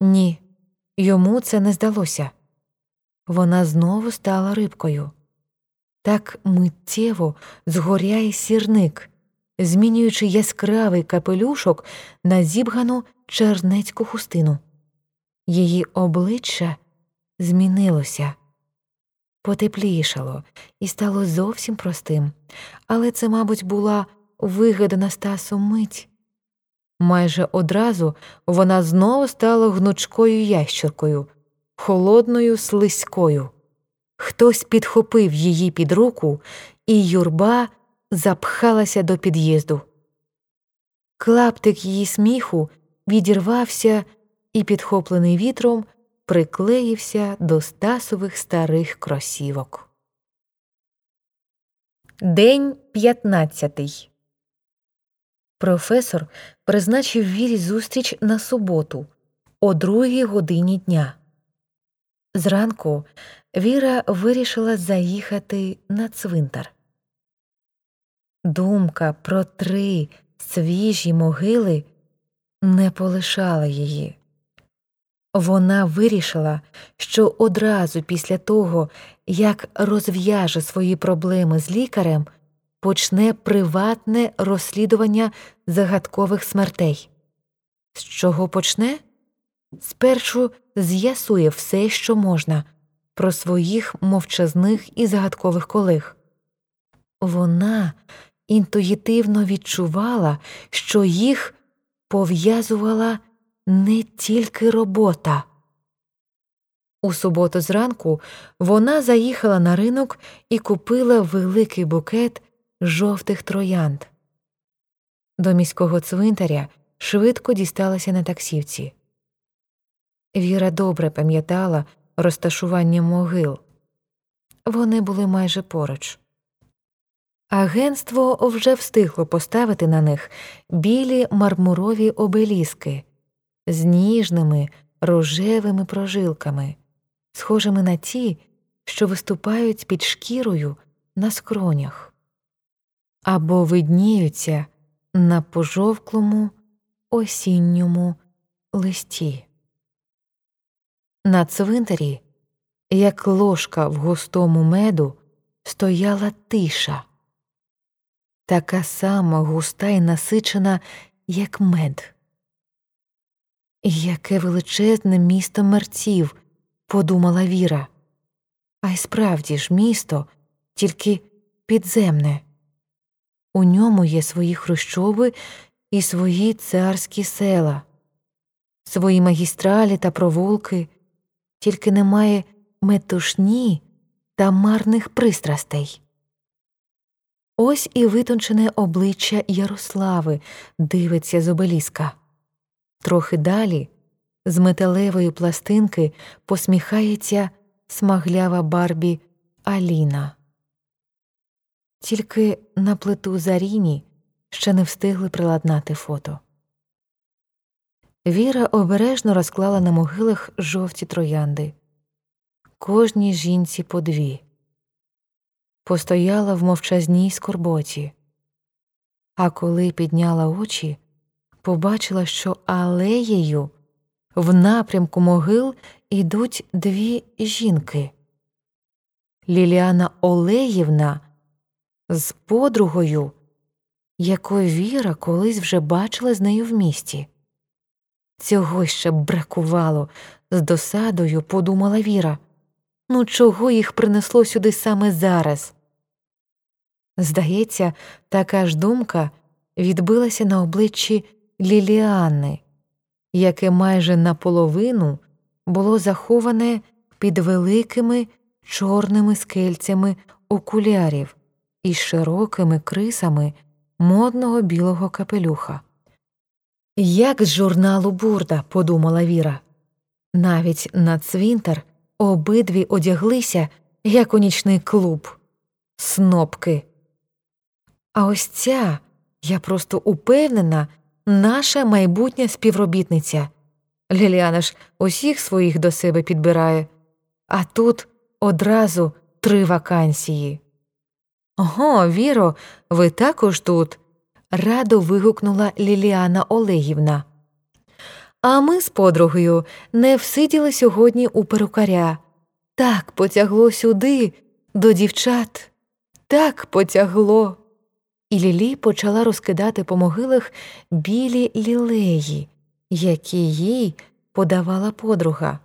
Ні, йому це не здалося. Вона знову стала рибкою. Так миттєво згоряє сірник, змінюючи яскравий капелюшок на зібгану чернецьку хустину. Її обличчя змінилося, потеплішало і стало зовсім простим, але це, мабуть, була вигадана Стасом мить. Майже одразу вона знову стала гнучкою ящеркою, холодною слизькою. Хтось підхопив її під руку, і юрба запхалася до під'їзду. Клаптик її сміху відірвався і, підхоплений вітром, приклеївся до стасових старих кросівок. День п'ятнадцятий. Професор призначив вірі зустріч на суботу о другій годині дня. Зранку Віра вирішила заїхати на цвинтар. Думка про три свіжі могили не полишала її. Вона вирішила, що одразу після того, як розв'яже свої проблеми з лікарем, почне приватне розслідування загадкових смертей. З чого почне? Спершу з'ясує все, що можна, про своїх мовчазних і загадкових колег. Вона інтуїтивно відчувала, що їх пов'язувала не тільки робота. У суботу зранку вона заїхала на ринок і купила великий букет жовтих троянд. До міського цвинтаря швидко дісталася на таксівці. Віра добре пам'ятала розташування могил. Вони були майже поруч. Агентство вже встигло поставити на них білі мармурові обеліски з ніжними рожевими прожилками, схожими на ті, що виступають під шкірою на скронях, або видніються на пожовклому осінньому листі. На цвинтарі, як ложка в густому меду, стояла тиша, така сама густа і насичена, як мед. Яке величезне місто мерців, подумала Віра. А й справді ж місто, тільки підземне. У ньому є свої хрущоби і свої царські села, свої магістралі та провулки тільки немає метушні та марних пристрастей. Ось і витончене обличчя Ярослави дивиться з обеліска. Трохи далі, з металевої пластинки, посміхається смаглява Барбі Аліна. Тільки на плиту Заріні ще не встигли приладнати фото. Віра обережно розклала на могилах жовті троянди, кожній жінці по дві, постояла в мовчазній скорботі, а коли підняла очі, побачила, що алеєю в напрямку могил ідуть дві жінки. Ліліана Олеївна з подругою, якою Віра колись вже бачила з нею в місті. Цього ще бракувало, з досадою подумала Віра. Ну, чого їх принесло сюди саме зараз? Здається, така ж думка відбилася на обличчі Ліліани, яке майже наполовину було заховане під великими чорними скельцями окулярів і широкими крисами модного білого капелюха. Як з журналу Бурда, подумала Віра. Навіть на цвинтар обидві одяглися, як у нічний клуб, снопки. А ось ця, я просто упевнена, наша майбутня співробітниця. Ліліана ж усіх своїх до себе підбирає, а тут одразу три вакансії. Ого, Віро, ви також тут радо вигукнула Ліліана Олегівна. А ми з подругою не всиділи сьогодні у перукаря. Так потягло сюди, до дівчат, так потягло. І Лілі почала розкидати по могилах білі лілеї, які їй подавала подруга,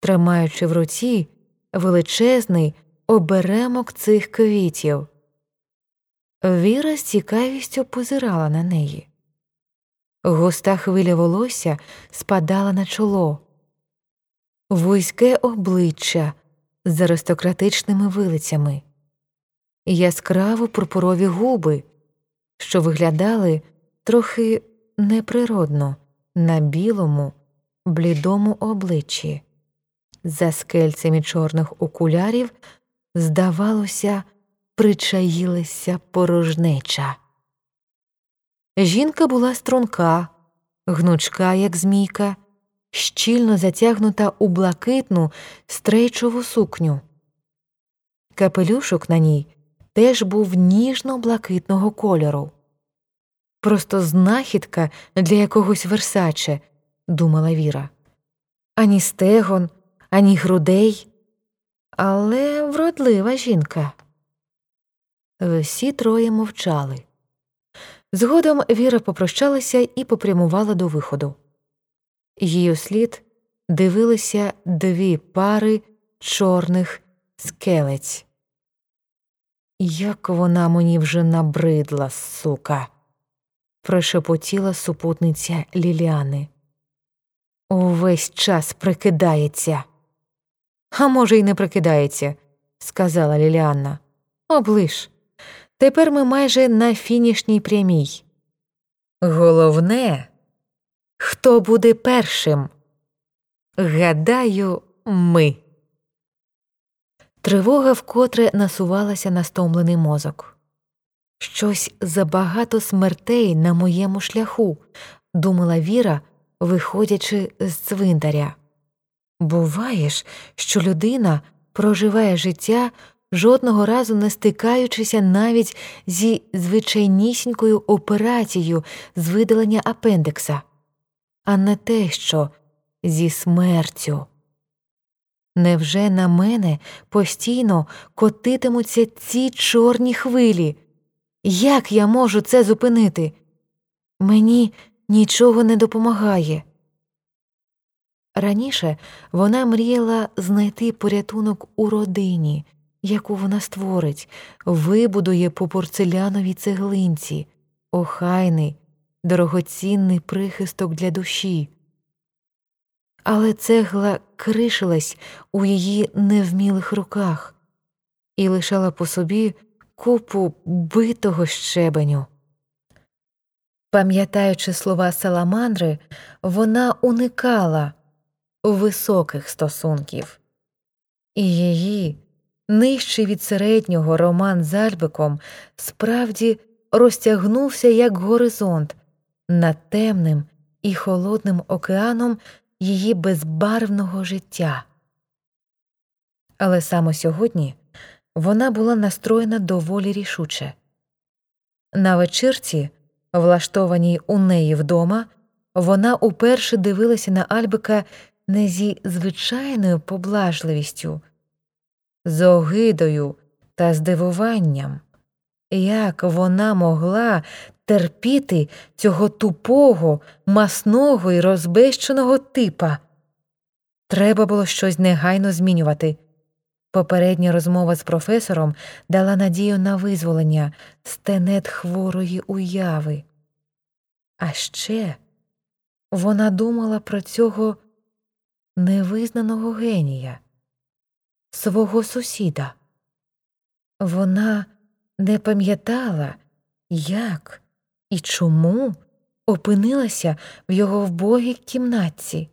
тримаючи в руці величезний оберемок цих квітів. Віра з цікавістю позирала на неї. Густа хвиля волосся спадала на чоло, вузьке обличчя з аристократичними вилицями, яскраво пурпурові губи, що виглядали трохи неприродно на білому, блідому обличчі. За скельцями чорних окулярів, здавалося, причаїлася порожнеча. Жінка була струнка, гнучка, як змійка, щільно затягнута у блакитну стрейчову сукню. Капелюшок на ній теж був ніжно-блакитного кольору. Просто знахідка для якогось версаче, думала Віра. Ані стегон, ані грудей, але вродлива жінка. Всі троє мовчали. Згодом Віра попрощалася і попрямувала до виходу. Її слід дивилися дві пари чорних скелець. Як вона мені вже набридла, сука, прошепотіла супутниця Ліліани. Увесь час прикидається. А може, й не прикидається, сказала Ліліанна. Облиш. Тепер ми майже на фінішній прямій. Головне, хто буде першим? Гадаю, ми. Тривога вкотре насувалася на стомлений мозок. Щось забагато смертей на моєму шляху, думала Віра, виходячи з цвинтаря. Буває ж, що людина проживає життя жодного разу не стикаючися навіть зі звичайнісінькою операцією з видалення апендикса, а не те, що зі смертю. Невже на мене постійно котитимуться ці чорні хвилі? Як я можу це зупинити? Мені нічого не допомагає. Раніше вона мріяла знайти порятунок у родині, яку вона створить, вибудує по порцеляновій цеглинці, охайний, дорогоцінний прихисток для душі. Але цегла кришилась у її невмілих руках і лишала по собі купу битого щебеню. Пам'ятаючи слова саламандри, вона уникала високих стосунків, і її нижчий від середнього роман з Альбиком справді розтягнувся як горизонт над темним і холодним океаном її безбарвного життя. Але саме сьогодні вона була настроєна доволі рішуче. На вечірці, влаштованій у неї вдома, вона уперше дивилася на Альбика не зі звичайною поблажливістю, з огидою та здивуванням, як вона могла терпіти цього тупого, масного і розбещеного типа. Треба було щось негайно змінювати. Попередня розмова з професором дала надію на визволення з тенет хворої уяви. А ще вона думала про цього невизнаного генія, свого сусіда. Вона не пам'ятала, як і чому опинилася в його вбогій кімнатці.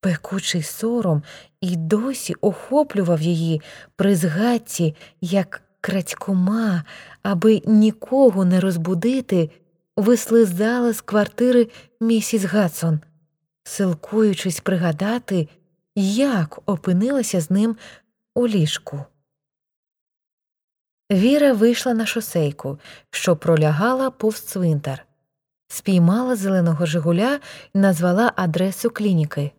Пекучий сором і досі охоплював її при згадці, як крадькома, аби нікого не розбудити, вислизала з квартири місіс Гадсон, силкуючись пригадати, як опинилася з ним у ліжку. Віра вийшла на шосейку, що пролягала повз цвинтар. спіймала зеленого Жигуля і назвала адресу клініки.